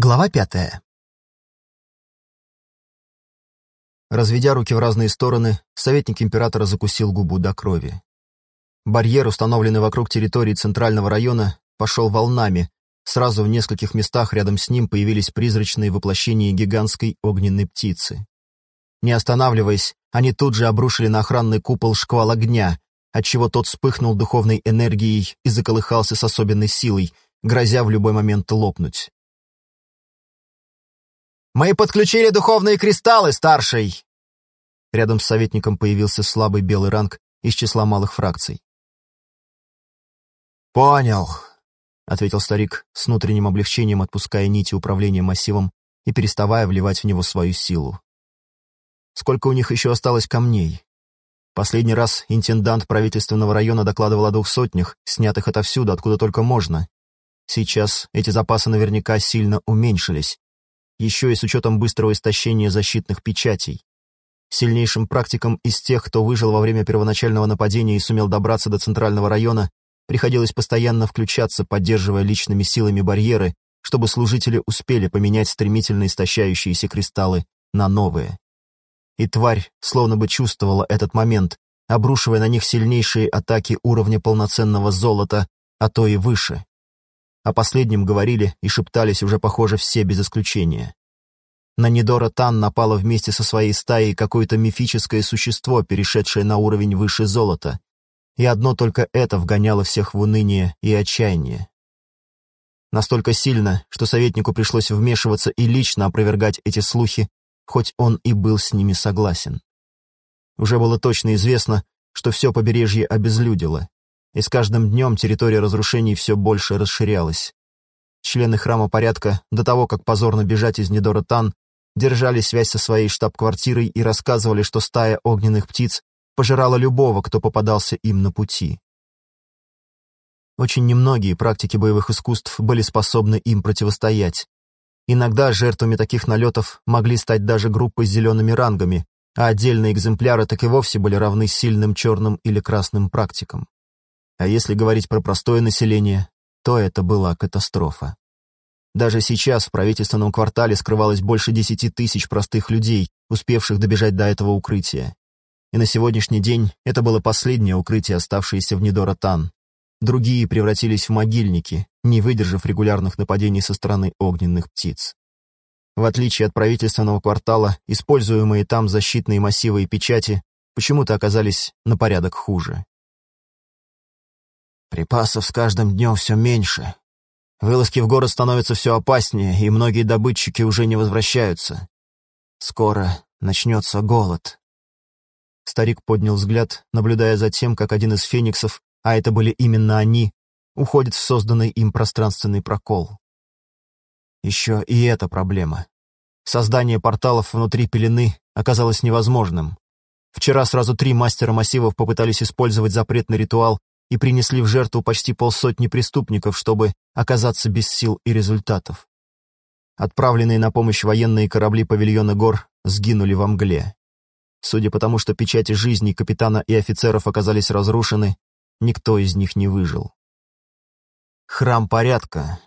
Глава пятая. Разведя руки в разные стороны, советник императора закусил губу до крови. Барьер, установленный вокруг территории центрального района, пошел волнами. Сразу в нескольких местах рядом с ним появились призрачные воплощения гигантской огненной птицы. Не останавливаясь, они тут же обрушили на охранный купол шквал огня, отчего тот вспыхнул духовной энергией и заколыхался с особенной силой, грозя в любой момент лопнуть. «Мы подключили духовные кристаллы, старший!» Рядом с советником появился слабый белый ранг из числа малых фракций. «Понял», — ответил старик с внутренним облегчением, отпуская нити управления массивом и переставая вливать в него свою силу. Сколько у них еще осталось камней? Последний раз интендант правительственного района докладывал о двух сотнях, снятых отовсюду, откуда только можно. Сейчас эти запасы наверняка сильно уменьшились, еще и с учетом быстрого истощения защитных печатей. Сильнейшим практикам из тех, кто выжил во время первоначального нападения и сумел добраться до центрального района, приходилось постоянно включаться, поддерживая личными силами барьеры, чтобы служители успели поменять стремительно истощающиеся кристаллы на новые. И тварь словно бы чувствовала этот момент, обрушивая на них сильнейшие атаки уровня полноценного золота, а то и выше. О последнем говорили и шептались уже, похоже, все без исключения. На Нидора Тан напало вместе со своей стаей какое-то мифическое существо, перешедшее на уровень выше золота. И одно только это вгоняло всех в уныние и отчаяние. Настолько сильно, что советнику пришлось вмешиваться и лично опровергать эти слухи, хоть он и был с ними согласен. Уже было точно известно, что все побережье обезлюдило, и с каждым днем территория разрушений все больше расширялась. Члены храма порядка, до того, как позорно бежать из Недора Тан, держали связь со своей штаб-квартирой и рассказывали, что стая огненных птиц пожирала любого, кто попадался им на пути. Очень немногие практики боевых искусств были способны им противостоять. Иногда жертвами таких налетов могли стать даже группы с зелеными рангами, а отдельные экземпляры так и вовсе были равны сильным черным или красным практикам. А если говорить про простое население, то это была катастрофа. Даже сейчас в правительственном квартале скрывалось больше десяти тысяч простых людей, успевших добежать до этого укрытия. И на сегодняшний день это было последнее укрытие, оставшееся в Нидора-Тан. Другие превратились в могильники, не выдержав регулярных нападений со стороны огненных птиц. В отличие от правительственного квартала, используемые там защитные массивы и печати почему-то оказались на порядок хуже. Припасов с каждым днем все меньше. Вылазки в город становятся все опаснее, и многие добытчики уже не возвращаются. Скоро начнется голод. Старик поднял взгляд, наблюдая за тем, как один из фениксов, а это были именно они, уходит в созданный им пространственный прокол. Еще и эта проблема. Создание порталов внутри пелены оказалось невозможным. Вчера сразу три мастера массивов попытались использовать запретный ритуал и принесли в жертву почти полсотни преступников, чтобы оказаться без сил и результатов. Отправленные на помощь военные корабли павильона гор сгинули во мгле. Судя по тому, что печати жизни капитана и офицеров оказались разрушены, никто из них не выжил. Храм порядка.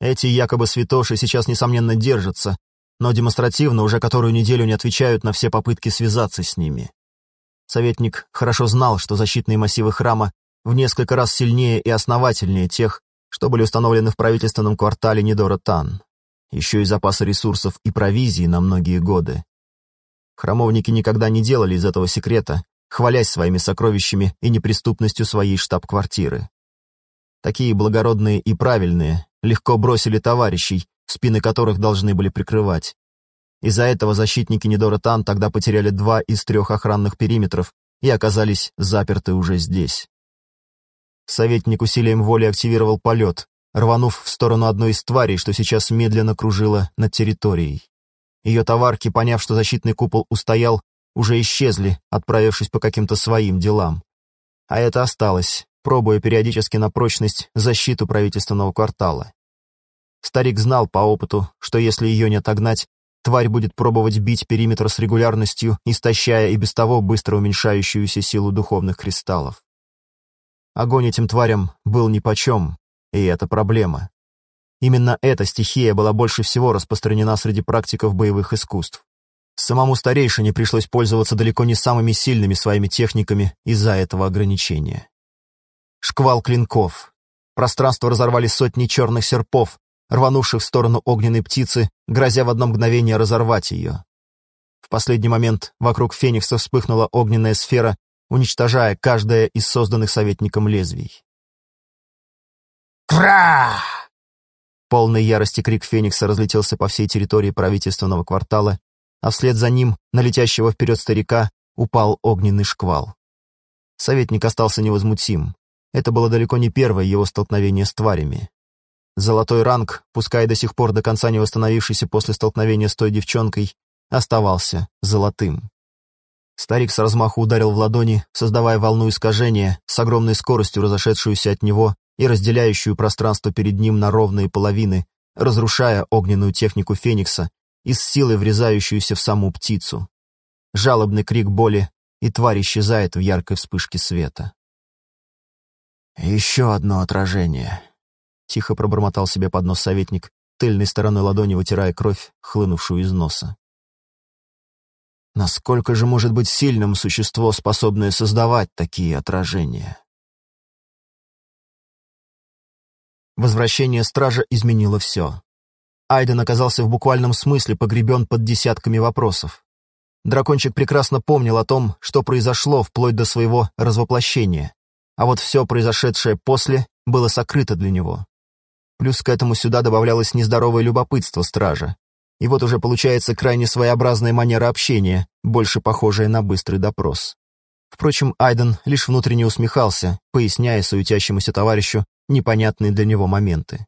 Эти якобы святоши сейчас, несомненно, держатся, но демонстративно уже которую неделю не отвечают на все попытки связаться с ними. Советник хорошо знал, что защитные массивы храма в несколько раз сильнее и основательнее тех, что были установлены в правительственном квартале Нидора Тан. Еще и запасы ресурсов и провизии на многие годы. Храмовники никогда не делали из этого секрета, хвалясь своими сокровищами и неприступностью своей штаб-квартиры. Такие благородные и правильные легко бросили товарищей, спины которых должны были прикрывать. Из-за этого защитники Нидора тогда потеряли два из трех охранных периметров и оказались заперты уже здесь. Советник усилием воли активировал полет, рванув в сторону одной из тварей, что сейчас медленно кружила над территорией. Ее товарки, поняв, что защитный купол устоял, уже исчезли, отправившись по каким-то своим делам. А это осталось, пробуя периодически на прочность защиту правительственного квартала. Старик знал по опыту, что если ее не отогнать, тварь будет пробовать бить периметр с регулярностью, истощая и без того быстро уменьшающуюся силу духовных кристаллов. Огонь этим тварям был нипочем, и это проблема. Именно эта стихия была больше всего распространена среди практиков боевых искусств. Самому старейшине пришлось пользоваться далеко не самыми сильными своими техниками из-за этого ограничения. Шквал клинков. Пространство разорвали сотни черных серпов, рванувших в сторону огненной птицы, грозя в одно мгновение разорвать ее. В последний момент вокруг Феникса вспыхнула огненная сфера, уничтожая каждое из созданных советником лезвий. «Кра!» Полный ярости крик Феникса разлетелся по всей территории правительственного квартала, а вслед за ним, на летящего вперед старика, упал огненный шквал. Советник остался невозмутим. Это было далеко не первое его столкновение с тварями. Золотой ранг, пускай до сих пор до конца не восстановившийся после столкновения с той девчонкой, оставался золотым. Старик с размаху ударил в ладони, создавая волну искажения, с огромной скоростью разошедшуюся от него и разделяющую пространство перед ним на ровные половины, разрушая огненную технику Феникса и с силой врезающуюся в саму птицу. Жалобный крик боли, и тварь исчезает в яркой вспышке света. «Еще одно отражение», — тихо пробормотал себе под нос советник, тыльной стороной ладони вытирая кровь, хлынувшую из носа. Насколько же может быть сильным существо, способное создавать такие отражения? Возвращение стража изменило все. Айден оказался в буквальном смысле погребен под десятками вопросов. Дракончик прекрасно помнил о том, что произошло вплоть до своего развоплощения, а вот все произошедшее после было сокрыто для него. Плюс к этому сюда добавлялось нездоровое любопытство стража, и вот уже получается крайне своеобразная манера общения, больше похожая на быстрый допрос. Впрочем, Айден лишь внутренне усмехался, поясняя суетящемуся товарищу непонятные для него моменты.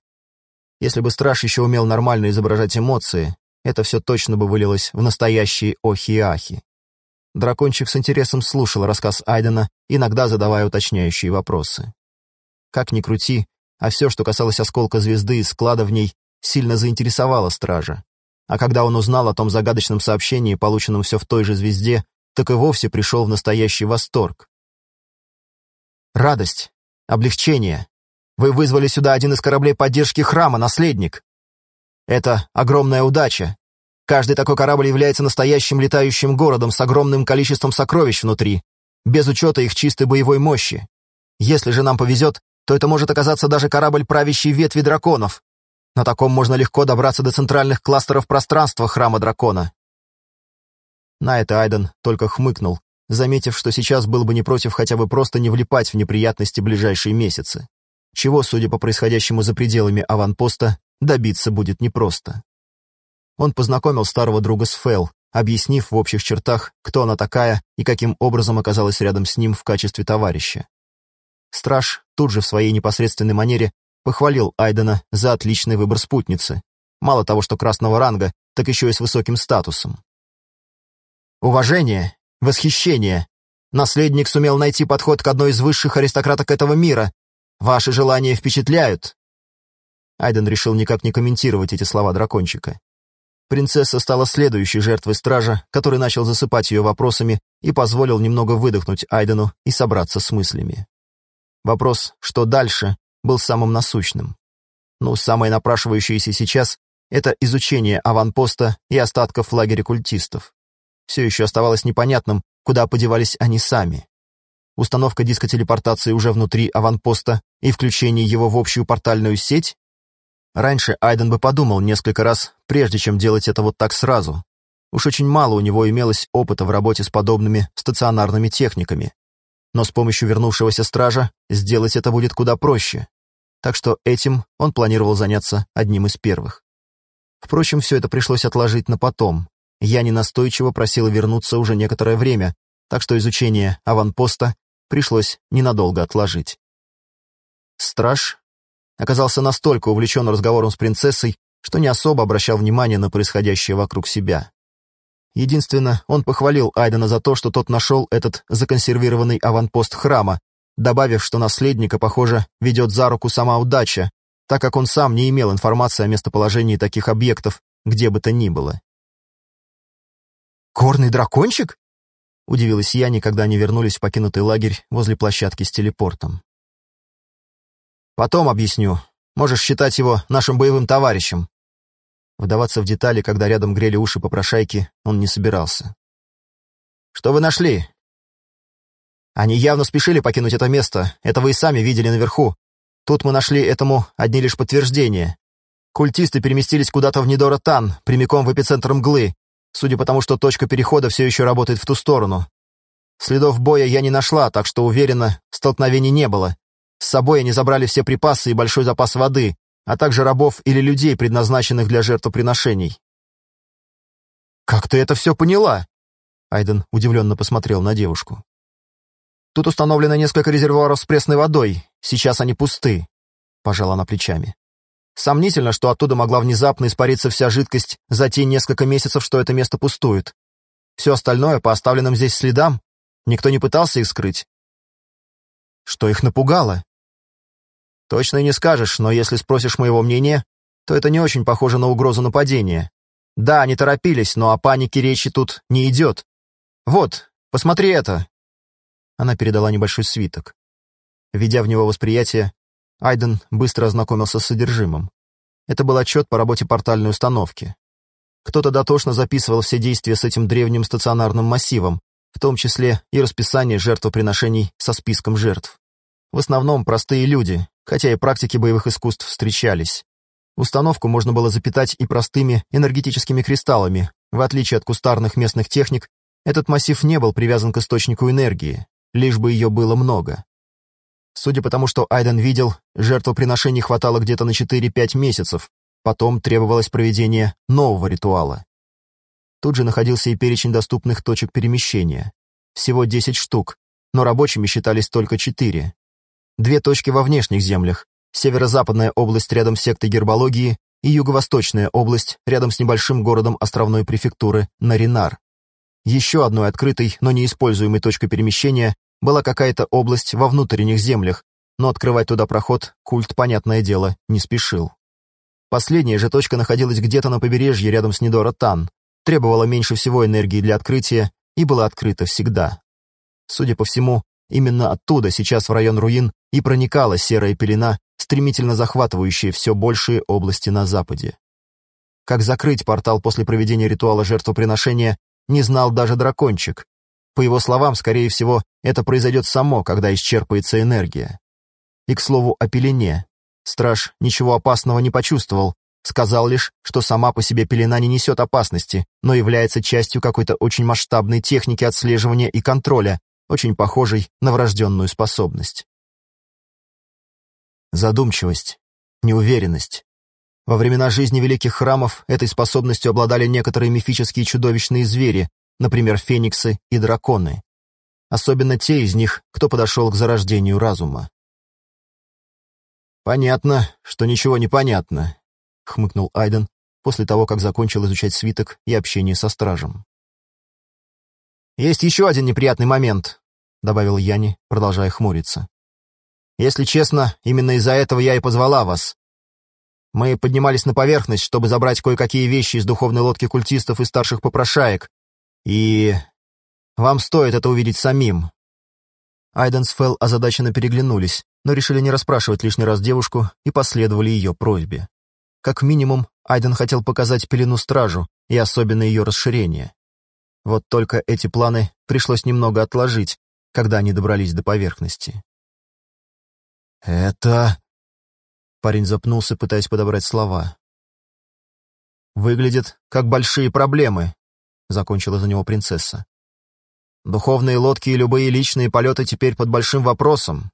Если бы страж еще умел нормально изображать эмоции, это все точно бы вылилось в настоящие охи и ахи. Дракончик с интересом слушал рассказ Айдена, иногда задавая уточняющие вопросы. Как ни крути, а все, что касалось осколка звезды и склада в ней, сильно заинтересовало стража. А когда он узнал о том загадочном сообщении, полученном все в той же звезде, так и вовсе пришел в настоящий восторг. Радость, облегчение. Вы вызвали сюда один из кораблей поддержки храма, наследник. Это огромная удача. Каждый такой корабль является настоящим летающим городом с огромным количеством сокровищ внутри, без учета их чистой боевой мощи. Если же нам повезет, то это может оказаться даже корабль правящей ветви драконов, на таком можно легко добраться до центральных кластеров пространства храма дракона. На это Айден только хмыкнул, заметив, что сейчас был бы не против хотя бы просто не влипать в неприятности ближайшие месяцы. Чего, судя по происходящему за пределами аванпоста, добиться будет непросто. Он познакомил старого друга с Фэл, объяснив в общих чертах, кто она такая и каким образом оказалась рядом с ним в качестве товарища. Страж тут же в своей непосредственной манере Похвалил Айдена за отличный выбор спутницы. Мало того, что красного ранга, так еще и с высоким статусом. Уважение, восхищение. Наследник сумел найти подход к одной из высших аристократок этого мира. Ваши желания впечатляют. Айден решил никак не комментировать эти слова дракончика. Принцесса стала следующей жертвой стража, который начал засыпать ее вопросами и позволил немного выдохнуть Айдену и собраться с мыслями. Вопрос «что дальше?» Был самым насущным. Но самое напрашивающееся сейчас — это изучение аванпоста и остатков лагеря культистов. Все еще оставалось непонятным, куда подевались они сами. Установка диска телепортации уже внутри аванпоста и включение его в общую портальную сеть? Раньше Айден бы подумал несколько раз, прежде чем делать это вот так сразу. Уж очень мало у него имелось опыта в работе с подобными стационарными техниками. Но с помощью вернувшегося стража сделать это будет куда проще так что этим он планировал заняться одним из первых. Впрочем, все это пришлось отложить на потом. Я ненастойчиво просила вернуться уже некоторое время, так что изучение аванпоста пришлось ненадолго отложить. Страж оказался настолько увлечен разговором с принцессой, что не особо обращал внимание на происходящее вокруг себя. Единственно, он похвалил Айдена за то, что тот нашел этот законсервированный аванпост храма, добавив, что наследника, похоже, ведет за руку сама удача, так как он сам не имел информации о местоположении таких объектов, где бы то ни было. «Горный дракончик?» — удивилась я, когда они вернулись в покинутый лагерь возле площадки с телепортом. «Потом объясню. Можешь считать его нашим боевым товарищем». Вдаваться в детали, когда рядом грели уши попрошайки, он не собирался. «Что вы нашли?» «Они явно спешили покинуть это место, это вы и сами видели наверху. Тут мы нашли этому одни лишь подтверждения. Культисты переместились куда-то в Нидора-Тан, прямиком в эпицентр мглы, судя по тому, что точка перехода все еще работает в ту сторону. Следов боя я не нашла, так что, уверена, столкновений не было. С собой они забрали все припасы и большой запас воды, а также рабов или людей, предназначенных для жертвоприношений. «Как ты это все поняла?» Айден удивленно посмотрел на девушку. «Тут установлено несколько резервуаров с пресной водой. Сейчас они пусты», — пожала она плечами. «Сомнительно, что оттуда могла внезапно испариться вся жидкость за те несколько месяцев, что это место пустует. Все остальное по оставленным здесь следам. Никто не пытался их скрыть». «Что их напугало?» Точно не скажешь, но если спросишь моего мнения, то это не очень похоже на угрозу нападения. Да, они торопились, но о панике речи тут не идет. Вот, посмотри это. Она передала небольшой свиток. Введя в него восприятие, Айден быстро ознакомился с содержимым. Это был отчет по работе портальной установки. Кто-то дотошно записывал все действия с этим древним стационарным массивом, в том числе и расписание жертвоприношений со списком жертв. В основном простые люди, хотя и практики боевых искусств встречались. Установку можно было запитать и простыми энергетическими кристаллами. В отличие от кустарных местных техник, этот массив не был привязан к источнику энергии, лишь бы ее было много. Судя по тому, что Айден видел, жертвоприношений хватало где-то на 4-5 месяцев, потом требовалось проведение нового ритуала. Тут же находился и перечень доступных точек перемещения. Всего 10 штук, но рабочими считались только 4. Две точки во внешних землях, северо-западная область рядом с сектой гербологии и юго-восточная область рядом с небольшим городом островной префектуры Наринар. Еще одной открытой, но неиспользуемой точкой перемещения была какая-то область во внутренних землях, но открывать туда проход культ, понятное дело, не спешил. Последняя же точка находилась где-то на побережье рядом с Нидора-Тан, требовала меньше всего энергии для открытия и была открыта всегда. Судя по всему, Именно оттуда сейчас в район руин и проникала серая пелена, стремительно захватывающая все большие области на западе. Как закрыть портал после проведения ритуала жертвоприношения, не знал даже дракончик. По его словам, скорее всего, это произойдет само, когда исчерпается энергия. И, к слову, о пелене. Страж ничего опасного не почувствовал, сказал лишь, что сама по себе пелена не несет опасности, но является частью какой-то очень масштабной техники отслеживания и контроля, очень похожий на врожденную способность. Задумчивость, неуверенность. Во времена жизни великих храмов этой способностью обладали некоторые мифические чудовищные звери, например, фениксы и драконы. Особенно те из них, кто подошел к зарождению разума. «Понятно, что ничего не понятно», — хмыкнул Айден после того, как закончил изучать свиток и общение со стражем. «Есть еще один неприятный момент», — добавил Яни, продолжая хмуриться. «Если честно, именно из-за этого я и позвала вас. Мы поднимались на поверхность, чтобы забрать кое-какие вещи из духовной лодки культистов и старших попрошаек, и... вам стоит это увидеть самим». Айден с Фелл озадаченно переглянулись, но решили не расспрашивать лишний раз девушку и последовали ее просьбе. Как минимум, Айден хотел показать пелену стражу и особенно ее расширение. Вот только эти планы пришлось немного отложить, когда они добрались до поверхности. «Это...» Парень запнулся, пытаясь подобрать слова. «Выглядит, как большие проблемы», — закончила за него принцесса. «Духовные лодки и любые личные полеты теперь под большим вопросом».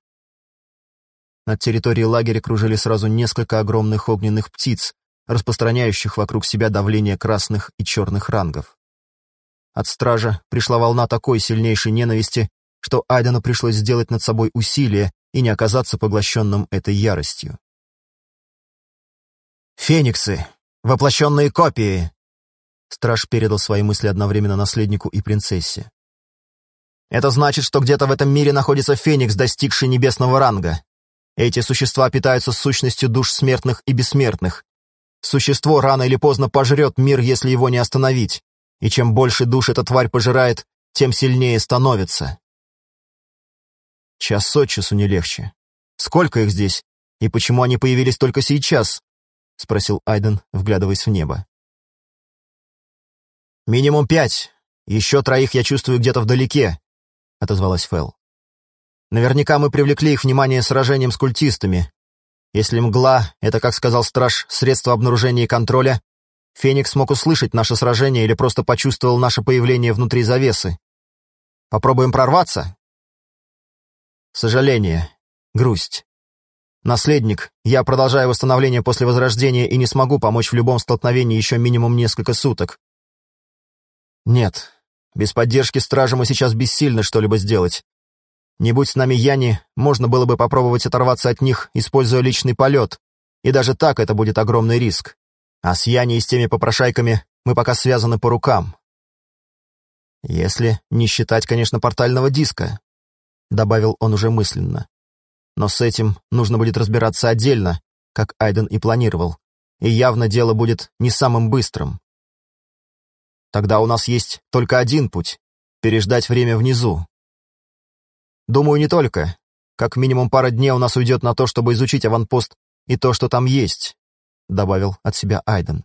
Над территорией лагеря кружили сразу несколько огромных огненных птиц, распространяющих вокруг себя давление красных и черных рангов. От стража пришла волна такой сильнейшей ненависти, что Айдену пришлось сделать над собой усилие и не оказаться поглощенным этой яростью. «Фениксы! Воплощенные копии!» Страж передал свои мысли одновременно наследнику и принцессе. «Это значит, что где-то в этом мире находится феникс, достигший небесного ранга. Эти существа питаются сущностью душ смертных и бессмертных. Существо рано или поздно пожрет мир, если его не остановить и чем больше душ эта тварь пожирает, тем сильнее становится. Час от часу не легче. Сколько их здесь? И почему они появились только сейчас?» — спросил Айден, вглядываясь в небо. «Минимум пять. Еще троих я чувствую где-то вдалеке», — отозвалась Фэл. «Наверняка мы привлекли их внимание сражением с культистами. Если мгла — это, как сказал страж, средство обнаружения и контроля, Феникс мог услышать наше сражение или просто почувствовал наше появление внутри завесы. Попробуем прорваться?» Сожаление, грусть. Наследник, я продолжаю восстановление после Возрождения и не смогу помочь в любом столкновении еще минимум несколько суток. Нет, без поддержки стражи мы сейчас бессильны что-либо сделать. Не будь с нами Яни, можно было бы попробовать оторваться от них, используя личный полет, и даже так это будет огромный риск. А с Яни и с теми попрошайками мы пока связаны по рукам. Если не считать, конечно, портального диска, — добавил он уже мысленно. Но с этим нужно будет разбираться отдельно, как Айден и планировал, и явно дело будет не самым быстрым. Тогда у нас есть только один путь — переждать время внизу. Думаю, не только. Как минимум пара дней у нас уйдет на то, чтобы изучить аванпост и то, что там есть, — добавил от себя Айден.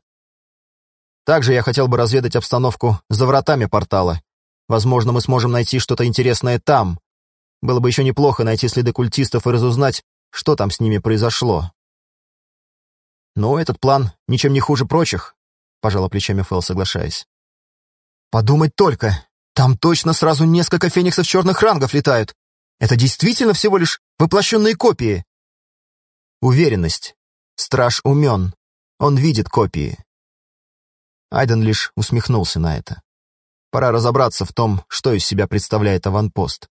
Также я хотел бы разведать обстановку за вратами портала. Возможно, мы сможем найти что-то интересное там, было бы еще неплохо найти следы культистов и разузнать, что там с ними произошло. Но этот план ничем не хуже прочих, — пожала плечами Фэл, соглашаясь. Подумать только, там точно сразу несколько фениксов черных рангов летают. Это действительно всего лишь воплощенные копии. Уверенность. Страж умен. Он видит копии. Айден лишь усмехнулся на это. Пора разобраться в том, что из себя представляет аванпост.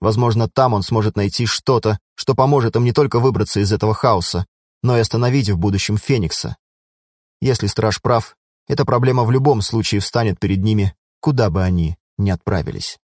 Возможно, там он сможет найти что-то, что поможет им не только выбраться из этого хаоса, но и остановить в будущем Феникса. Если страж прав, эта проблема в любом случае встанет перед ними, куда бы они ни отправились.